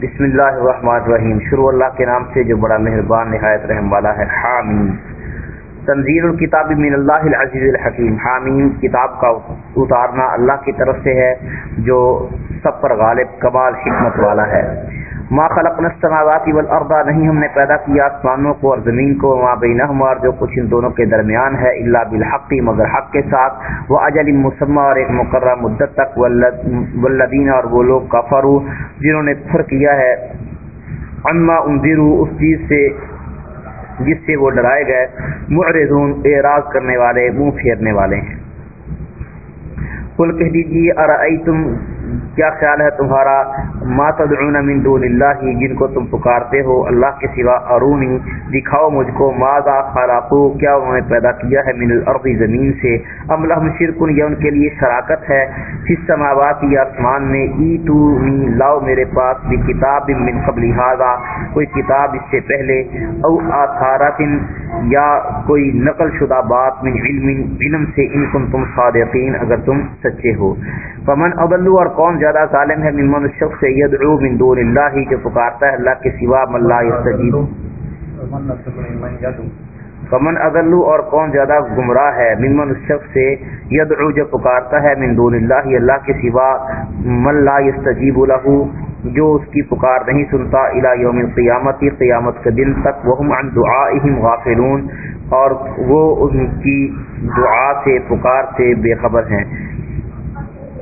بسم اللہ الرحمن الرحیم۔ شروع اللہ کے نام سے جو بڑا مہربان نہایت رحم والا ہے۔ حامیم۔ تنظیر الکتاب من اللہ العزیز الحکیم۔ حامیم کتاب کا اتارنا اللہ کی طرف سے ہے، جو سب پر غالب، کمال، حکمت والا ہے۔ ما خلقنا السماوات والارض نہیں ہم نے پیدا کیا آسمانوں کو اور زمین کو ما بینہما اور جو کچھ ان دونوں کے درمیان ہے الا بالحق، مگر حق کے ساتھ۔ وہ اجل مسمى، اور ایک مقررہ مدت تک۔ والذین اور وہ لوگ کفروا جنہوں نے کفر کیا ہے۔ اما انذروا اس چیز سے، جس سے وہ ڈرائے گئے۔ معرضون، اعراض کرنے والے، منہ پھیرنے والے ہیں۔ قل کہہ دیجیے ارائیتم کیا خیال ہے تمہارا؟ ما تدعون من دون اللہ جن کو تم پکارتے ہو، اللہ کے سوا ارونی، دکھاؤ مجھ کو ماذا خلقو، کیا انہوں نے پیدا کیا ہے من الارض زمین سے؟ ام لہم شرکن یا ان کے لیے شراکت ہے۔ فی السماوات یا آسمان میں، ایتونی، لاؤ میرے پاس بھی کتاب من قبل هذا کوئی کتاب اس سے پہلے، او آثارات یا کوئی نقل شدہ بات من علم علم سے ان کن تم صادقین، اگر تم سچے ہو۔ فمن اضلوا اور کون زیادہ ظالم ہے ممن الشخص یدعو من دون اللہ جو پکارتا ہے اللہ کے سوا من لا یستجیب. فمن اضلوا اور کون زیادہ گمراہ ہے ممن الشخص سے یدعو جو پکارتا ہے من دون اللہ اللہ کے سوا من لا یستجیب له جو اس کی پکار نہیں سنتا الى یوم القیامت قیامت کے دن تک وهم عن دعائهم غافلون اور وہ ان کی دعا سے پکار سے بے خبر ہیں۔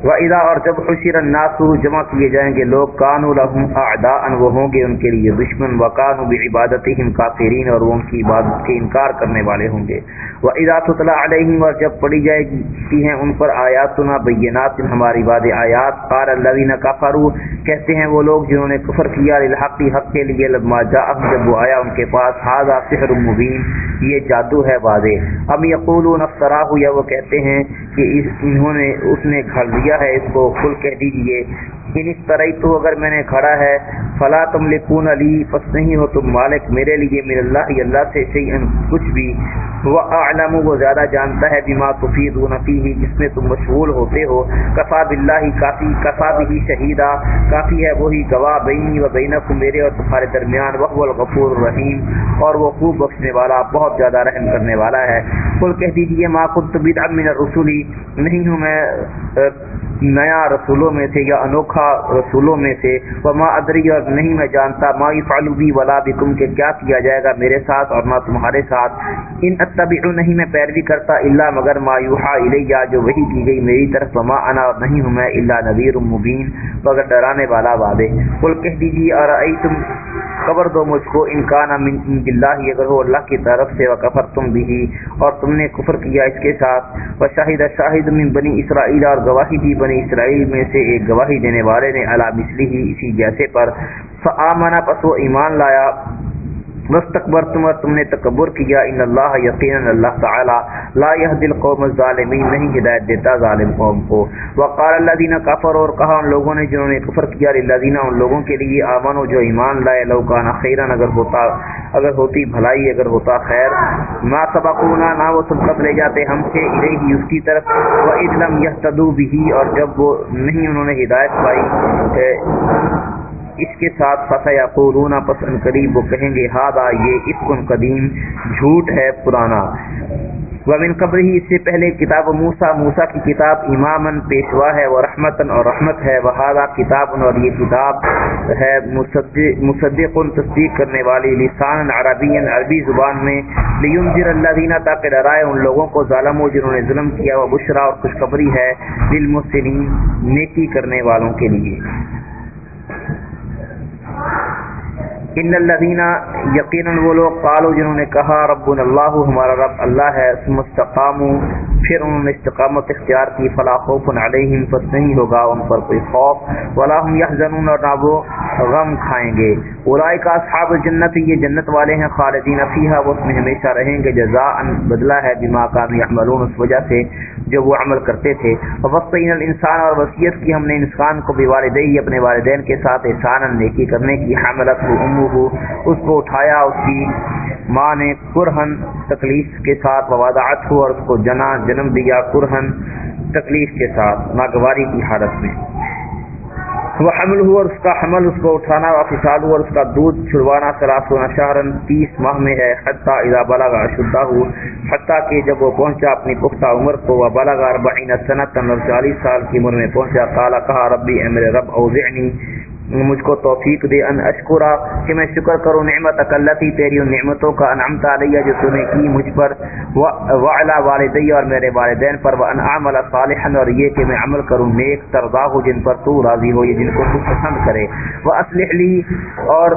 و ادا اور جب حشر الناس جمع کیے جائیں گے، لوگ کانو لہم اعداء وہ ہوں گے، ان کے لیے دشمن و کانو بعبادتہم کافرین اور وہ ان کی عبادت کے انکار کرنے والے ہوں گے۔ و اذا تطلع علیہم اور جب پڑھی جائے گی ہیں، ان پر آیات آیاتنا بینات، ہماری باد آیات۔ قال الذين كفروا، کہتے ہیں وہ لوگ جنہوں نے کفر کیا، للحق، حق کے لیے، لما جاء جب وہ آیا ان کے پاس هذا سحر مبین، یہ جادو ہے واضح۔ ام یقولون افتراه یا وہ کہتے ہیں کہ انہوں نے اس نے گھڑ دیا دیا ہے اس کو، کھل کہہ دیجیے۔ ان اس طرح تو اگر میں نے کھڑا ہے، فلا تم لکون علی پس نہیں ہو تم مالک میرے لیے، میرے اللہ اللہ سے شیئن کچھ بھی۔ وہ اعلم، وہ زیادہ جانتا ہے، بما تفیدون فیہ، جس میں تم مشغول ہوتے ہو۔ کفا باللہ، کافی، کفا بھی شہیدہ۔ کافی ہے، وہی گواہ بینی و بینکم میرے اور تمہارے درمیان۔ وہ الغفور الرحیم۔ اور وہ خوب بخشنے والا، بہت زیادہ رحم کرنے والا ہے۔ کل کہہ دیجیے، ما کنت بدعا من الرسول نہیں ہوں میں نیا رسولوں میں سے یا انوکھا رسولوں میں سے، وما ادری اور نہیں میں جانتا، ما فعلو بھی ولا بھی تم کے کیا کیا جائے گا میرے ساتھ اور نہ تمہارے ساتھ۔ ان اتبع نہیں میں پیروی کرتا اللہ مگر ما یوحا الیہ، جو وہی کی گئی میری طرف، وما انا اور نہیں ہوں میں الا نذیر مبین۔ مگر ڈرانے والا وعدے، قل کہہ دیجیے اور تم خبر دو مجھ کو انکان من اللہ اگر ہو اللہ کی طرف سے، وکفر تم بھی، اور تم نے کفر کیا اس کے ساتھ۔ و شاہد من بنی اسرائیل، اور گواہی دی بنی اسرائیل میں سے ایک گواہی دینے والے نے علا مسلی ہی اسی جیسے پر۔ فآمنا پس وہ ایمان لایا۔ مستقبر تم اور تم نے تکبر کیا، ان اللہ یقینا اللہ تعالی لا يهدي القوم الظالمین نہیں ہدایت دیتا ظالم قوم کو۔ وقال الذين كفروا اور کہا ان لوگوں نے جنہوں نے کفر کیا، للذین ان لوگوں کے لیے امنوا جو ایمان لائے، لو کان خیرا اگر ہوتا اگر ہوتی بھلائی، اگر ہوتا خیر۔ ما سبقونا، نہ وہ سبقت لے جاتے، ہم سے الیہ، اس کی طرف۔ واذ لم يهتدوا به، اور جب وہ نہیں، انہوں نے ہدایت پائی اس کے ساتھ فصا یا قورونا پسند قریب وہ کہیں گے ہادا یہ اسکن قدیم جھوٹ ہے پرانا۔ ومن قبر ہی اس سے پہلے کتاب موسا موسا کی کتاب امامن پیشوا ہے وہ رحمتن اور رحمت ہے۔ وہ ہادا کتاب اور یہ کتاب ہے مصدق تصدیق کرنے والی لسان عربی عربی زبان میں۔ لیونذر اللہ دینا تاکہ ڈرائے ان لوگوں کو ظالم ہو جنہوں نے ظلم کیا، وہ بشرا اور خوشخبری ہے للمسلمین نیکی کرنے والوں کے لیے۔ ان الذين یقینا وہ لوگ قالوا جنہوں نے کہا، ربنا اللہ، ہمارا رب اللہ ہے مستقاموا پھر انہوں نے استقامت اختیار کی، فلا خوف علیہم پس نہیں ہوگا ان پر کوئی خوف، ولا هم يحزنون اور نہ وہ غم کھائیں گے۔ اولئک اصحاب الجنت، یہ جنت والے ہیں، خالدین فیها وہ اس میں ہمیشہ رہیں گے۔ جزاء بدلہ ہے، بما كانوا يعملون، اس وجہ سے جو وہ عمل کرتے تھے۔ وقتین الانسان، اور وصیت کی ہم نے انسان کو بھی والدی اپنے والدین کے ساتھ احسان نیکی کرنے کی، حملت امه، اس کو اٹھایا اس کی ماں نے قرہن تکلیف کے ساتھ ووادعت ہو اور اس کو جنا جنم دیا قرہن تکلیف کے ساتھ، ناگواری کی حالت میں۔ وہ حمل ہوا اور اس کا حمل، اس کو اٹھانا و فسال ہوا اور اس کا دودھ چھڑوانا سلاسونا شہرن تیس ماہ میں ہے۔ حتیٰ اذا بلغ شدہ ہو، حتیٰ کہ جب وہ پہنچا اپنی پختہ عمر کو وہ بلغ اربعین سنتن اور چالیس سال کی عمر میں پہنچا۔ قالا کہا، ربی، اے میرے رب، اوزعنی۔ مجھ کو توفیق دے ان اشکرا کہ میں شکر کروں نعمت اکلتی تیری ان نعمتوں کا انعمت علیہ جو تو نے کی مجھ پر وعلا والدی اور میرے والدین پر وان عمل صالحا اور یہ کہ میں عمل کروں نیک ترضا ہو جن پر تو راضی ہو، یہ جن کو تو پسند کرے۔ واصلح لی اور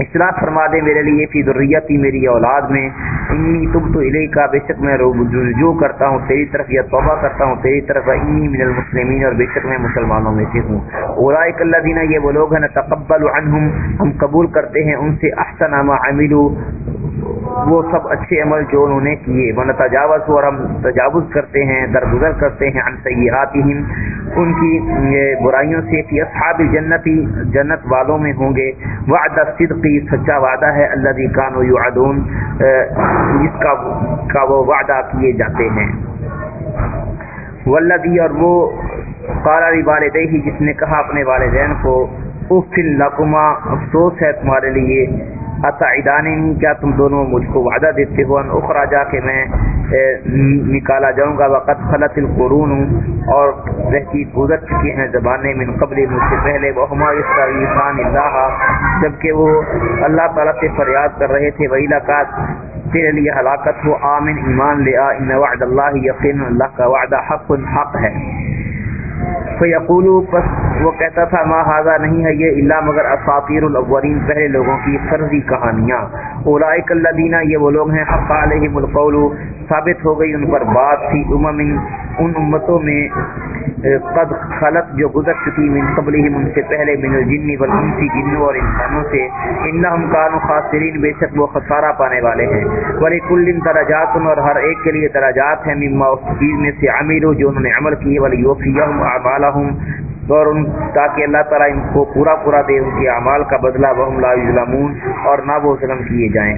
اصلاح فرما دے، میرے لیے فی ذریتی میری اولاد میں۔ انی تب تو علیہ کا بے شک میں رجوع کرتا ہوں تیری طرف یا توبہ کرتا ہوں تیری طرف، انی من المسلمین اور بے شک میں مسلمانوں میں سے ہوں۔ اولاک اللہ دینا یہ وہ لوگ ہیں تقبل عنہم۔ ہم قبول کرتے ہیں ان سے، احسن ما وہ سب اچھے عمل جو انہوں نے کیے۔ ون تجاوز اور ہم تجاوز کرتے ہیں، درگزر کرتے ہیں عن سیئاتہم۔ ان کی برائیوں سے فی اصحاب جنتی جنت والوں میں ہوں گے۔ وعد صدقی سچا وعدہ ہے اللہ کانو یعدون جس کا کا وہ وعدہ کیے جاتے ہیں۔ والذی، اور وہ قال والدیہ، جس نے کہا اپنے والدین کو، افل لکما، افسوس ہے تمہارے لیے۔ اتعدانی کیا تم دونوں مجھ کو وعدہ دیتے ہو؟ ان اخرا جا کے میں نکالا جاؤں گا۔ وقت خلط القرون، اور رہتی گزر چکی ہیں زبانیں من قبل، مجھ سے پہلے۔ وہ ہمارے استعان اللہ جبکہ وہ اللہ تعالیٰ سے فریاد کر رہے تھے، وہی لقات تیرے لیے ہلاکت ہو۔ آمن ایمان لے آ، ان وعد اللہ یقین، اللہ کا وعدہ حق حق ہے۔ فیقول پس وہ کہتا تھا ما ہاضا نہیں ہے یہ اللہ مگر اساطیر الاولین، پہلے لوگوں کی فرضی کہانیاں۔ اولئک الذین، یہ وہ لوگ ہیں، حق علیہم القول، ثابت ہو گئی ان پر بات تھی، امم ان امتوں میں قد خلط جو گزر چکی من قبلہم ان سے پہلے من الجن والانسی جنوں اور انسانوں سے، انہم کانوا خاسرین، بے شک وہ خسارہ پانے والے ہیں۔ ولکل درجات، اور ہر ایک کے لیے درجات ہیں، مما اس چیز میں سے عملوا جو انہوں نے عمل کیے ولیوفیہم اعمالہم اور ان، تاکہ اللہ تعالیٰ ان کو پورا پورا دے، ان کے اعمال کا بدلہ وہم لا یظلمون اور نہ وہ ظلم کیے جائیں۔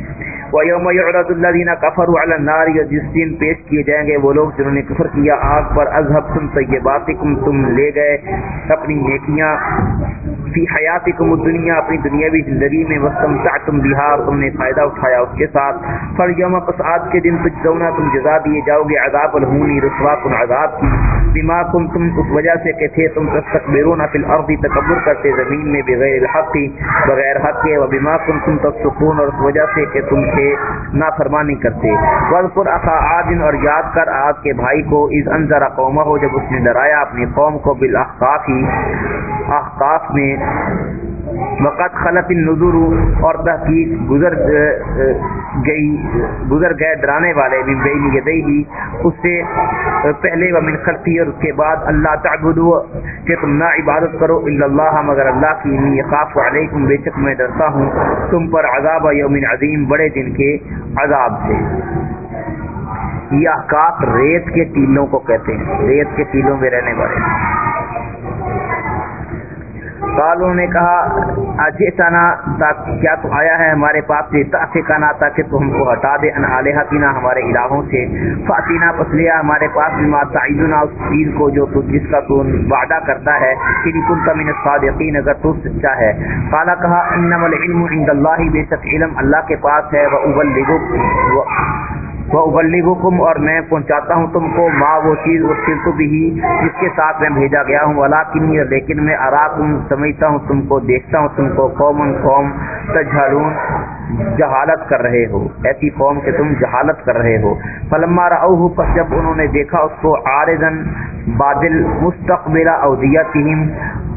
وَيَوْمَ يُعْرَضُ الَّذِينَ كَفَرُوا عَلَى النَّارِ یا جس دن پیش کیے جائیں گے، وہ لوگ جنہوں نے کفر کیا، آگ پر اذهب تم طیباتکم، تم لے گئے اپنی نیکیاں۔ فی حیاتکم الدنیا، اپنی دنیاوی زندگی میں واستمتعتم بها تم نے فائدہ اٹھایا اس کے ساتھ۔ فالیوم پس آج کے دن تجزونا تم جزا دیے جاؤ گے، عذاب الہونی، رسوا کن عذاب کی۔ بما کنتم اس وجہ سے کہ تھے تم تستكبرون فی الارض تکبر کرتے زمین میں بغیر الحق، بغیر حق کے، وبما کنتم تفسقون، اور اس وجہ سے کہ تم تھے نافرمانی کرتے۔ واذکر اخا عاد، اور یاد کر عاد کے بھائی کو، اذ انذر قومه، جب اس نے ڈرایا اپنی قوم کو بالاحقاف ہی احقاف میں۔ وقت خلط النظر اور تحقیق گزر، گئی، گزر گئے ڈرانے والے، من بین یدیہ، اس سے پہلے و من خلفی اور اس کے بعد اللہ تعبدو، کہ تم نہ عبادت کرو، الا اللہ، مگر اللہ کی انی خاف علیکم، بے شک میں ڈرتا ہوں، تم پر عذاب یوم عظیم، بڑے دن کے عذاب سے۔ یہ احکاف ریت کے ٹیلوں کو کہتے ہیں، ریت کے ٹیلوں میں رہنے والے۔ قالوں نے کہا اجے تنا کیا تو آیا ہے ہمارے پاس یہ تافکانا تاکہ تو ہم کو ہٹا دے۔ ان الہتنا ہمارے الہوں سے۔ فاتینا پس لیا ہمارے پاس بما تعیدنا اس چیز کو جو تو، جس کا تو وعدہ کرتا ہے کہ کنت من الصادقین، اگر تو سچا ہے۔ قال کہا، انما العلم عند اللہ، بے شک علم اللہ کے پاس ہے۔ و ابلغ وہ ابلیغکم اور میں پہنچاتا ہوں تم کو ماں وہ چیز وہ صرف بھی جس کے ساتھ میں بھیجا گیا ہوں۔ ولیکن لیکن میں اراکم سمجھتا ہوں، تم کو دیکھتا ہوں، تم کو قوم قوم تجھلون جہالت کر رہے ہو۔ ایسی قوم کہ تم جہالت کر رہے ہو۔ فلما رأوہ پس جب انہوں نے دیکھا اس کو عارضن بادل مستقبل اودیتہم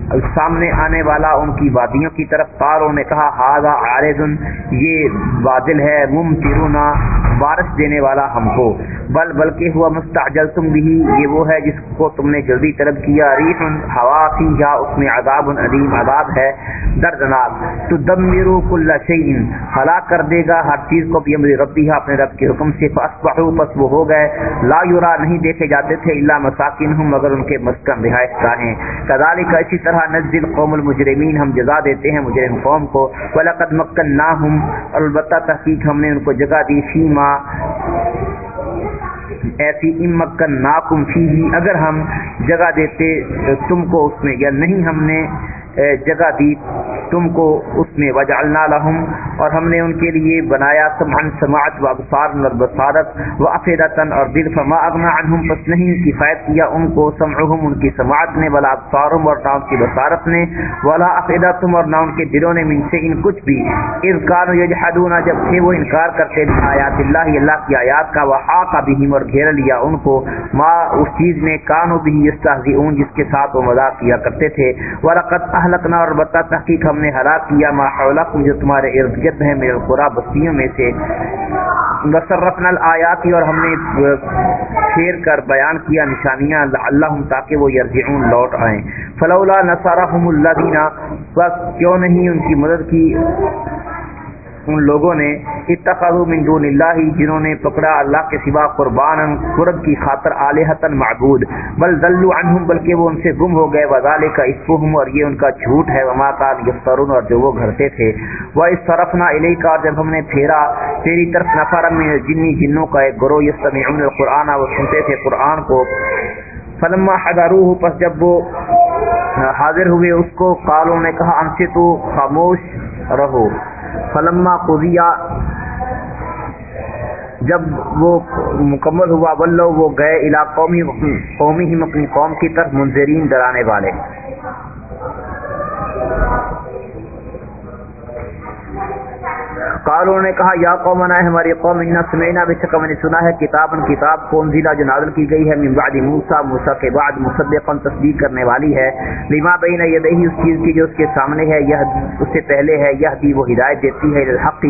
سامنے آنے والا ان کی وادیوں کی طرف قاروں نے کہا ہاضا عارضن یہ بادل ہے ممترنا بارش دینے والا ہم کو۔ بل بلکہ ہوا مستعجل تم بھی، یہ وہ ہے جس کو تم نے جلدی طلب کیا۔ ریح ہوا فی یا اس میں عذاب، علیم عذاب ہے۔ دردناک تو دمرو کل شیء، ہلاک کر دے گا ہر چیز کو بھی امر ربی ہے اپنے رب کے حکم سے۔ فاصبحوا، پس وہ ہو گئے۔ لا یرا، نہیں دیکھے جاتے تھے اللہ الا مساکنہم مگر ان کے مسکن رہائش گاہیں کذالک، اسی طرح نزل قوم المجرمین، ہم جزا دیتے ہیں مجرم قوم کو۔ ولقد مکناہم البتہ تحقیق ہم نے ان کو جگہ دی فیما۔ ایسی امکن ناکم فی اگر ہم جگہ دیتے تم کو اس میں، یا نہیں ہم نے جگہ دی۔ تم کو اس میں وجعلنا لہم، اور ہم نے ان کے لیے بنایا سمعن سماعت و ابصار اور بصارت، و افیدتن اور دل، فما اغنا عنہم، پس نہیں کفایت کیا ان کو، سمعہم، ان کی سماعت نے، ولا ابصارم اور نہ ان کی بصارت نے، ولا افیدتم اور نہ ان کے دلوں نے من سے ان کچھ بھی۔ اذ یجحدون، جب تھے وہ انکار کرتے تھے آیات اللہ اللہ کی آیات کا، وحاق بہم، اور گھیر لیا ان کو۔ ما اس چیز میں کانوا به یستهزئون جس کے ساتھ وہ مذاق کیا کرتے تھے۔ ولقد اہلکنا اور بتا تحقیق ہم ہم نے ہلاک کیا، ما حولکم، جو تمہارے ارد گرد ہیں، میرے قرا بستیوں میں سے۔ وصرفنا الآیاتی اور ہم نے پھیر کر بیان کیا نشانیاں اللہ تاکہ وہ یرجعون لوٹ آئیں۔ فلولا نصرهم الذین بس کیوں نہیں ان کی مدد کی؟ ان لوگوں نے اتخذوا من دون اللہ، جنہوں نے پکڑا اللہ کے سوا قربان قرب کی خاطر آلہتا معبود۔ بل ذلوا عنہم، بلکہ وہ ان سے گم ہو گئے۔ وذالک اسفہم اور یہ ان کا جھوٹ ہے۔ وما کان یفترون، اور جو وہ گھرتے تھے۔ وہ اس صرفنا الیک اور جب ہم نے پھیرا، تیری طرف نفر من الجن جنوں کا ایک گروہ یستمعون القرآن، وہ سنتے تھے قرآن کو۔ فلما حضروه پس جب وہ حاضر ہوئے، اس کو قالوں نے کہا انسی تو خاموش رہو۔ فلما قضیا، جب وہ مکمل ہوا، ولو وہ گئے علا قومی قومی اپنی قوم کی طرف منظرین ڈرانے والے۔ قالوا نے کہا، یا قوم انا ہماری قوم ان سمینا بے شک میں نے سنا ہے کتاب کتاب کون ضلع جو نازل کی گئی ہے، من بعد موسی موسی کے بعد مصدقا تصدیق کرنے والی ہے، لما بین یدیہ اس چیز کی جو اس کے سامنے ہے، یہ اس سے پہلے ہے، یہ بھی وہ ہدایت دیتی ہے الحق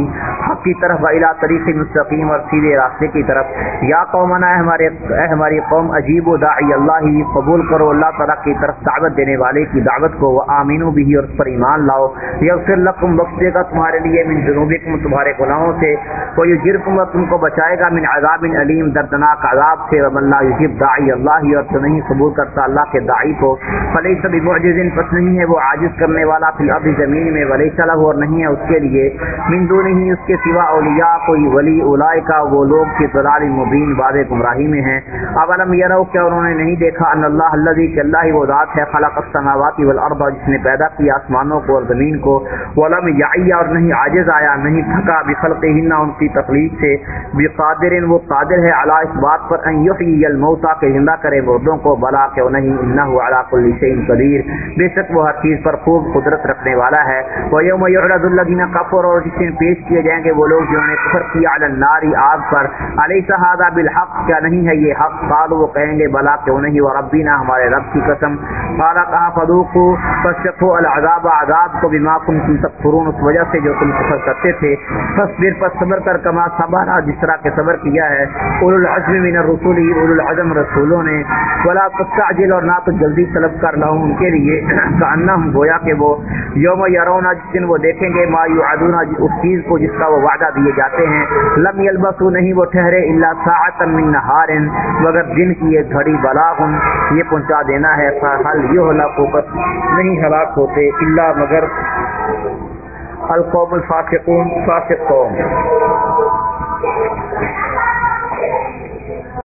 حق کی طرف و الی طریق مستقیم اور سیدھے راستے کی طرف. یا قوم انا ہمارے، اے ہماری قوم عجیب و داعی اللہ، قبول کرو، اللہ تعالی کی طرف دعوت دینے والے کی دعوت کو وہ آمینو بھی اور اس پر ایمان لاؤ، یغفر لکم بخش دے گا تمہارے لیے من ذنوبکم تمہارے گناہوں سے کوئی یجرکم تم کو بچائے گا، من عذاب علیم، دردناک عذاب سے، ومن لا یجب داعی اللہ اور تو نہیں قبول کرتا اللہ کے داعی کو۔ فلیس بمعجز، پس نہیں ہے وہ عاجز کرنے والا، فی الارض زمین میں، ولیس له اور نہیں ہے اس کے لیے۔ من دون ہی، اس کے سوا اولیاء، کوئی ولی اولئک وہ لوگ کے ضلال مبین، واضح گمراہی میں ہیں۔ اولم یرو کیا انہوں نے نہیں دیکھا ان اللہ الذی، کہ اللہ ہی وہ ذات ہے، خلق السماوات والارض جس نے پیدا کیا آسمانوں کو اور زمین کو۔ ولم یعی اور نہیں عاجز آیا، نہیں کا تھکا بخلقہن، ان کی تخلیق سے۔ بقادر وہ قادر ہے علی اس بات پر ان یحیی الموتى کہ زندہ کرے مردوں کو، بلا کہ نہیں انه علی کل شیء قدیر۔ بے شک وہ ہر چیز پر خوب قدرت رکھنے والا ہے۔ و یوم یعرض الذین کفروا اور جس دن پیش کیے جائیں گے وہ لوگ جنہوں نے کفر کیا، علی النار آگ پر۔ الیس هذا بالحق؟ کیا نہیں ہے یہ حق؟ قالوا، وہ کہیں گے، بلا کہ نہیں و ربنا ہمارے رب کی قسم۔ قال، کہا، فذوقوا فشقوا العذاب، عذاب کو بما کنتم تکفرون اس وجہ سے جو تم کفر کرتے تھے۔ تصویر پر صبر کر کما صبر جس طرح کے صبر کیا ہے۔ اول العزم من الرسول اول العزم رسولوں نے۔ ولا تستعجل اور نہ تو جلدی طلب کر لو ان کے لیے۔ کہنا ہم گویا کہ وہ یوم یرونا جس دن وہ دیکھیں گے، ما یعدون اس چیز کو جس کا وہ وعدہ دیے جاتے ہیں۔ لم یلبسوا نہیں وہ ٹھہرے الا ساعتا من نهار مگر دن کی ایک گھڑی بلاغ یہ پہنچا دینا ہے۔ حل یہ نہیں ہلاک ہوتے الا مگر القوم الفاسقون فاسق قوم۔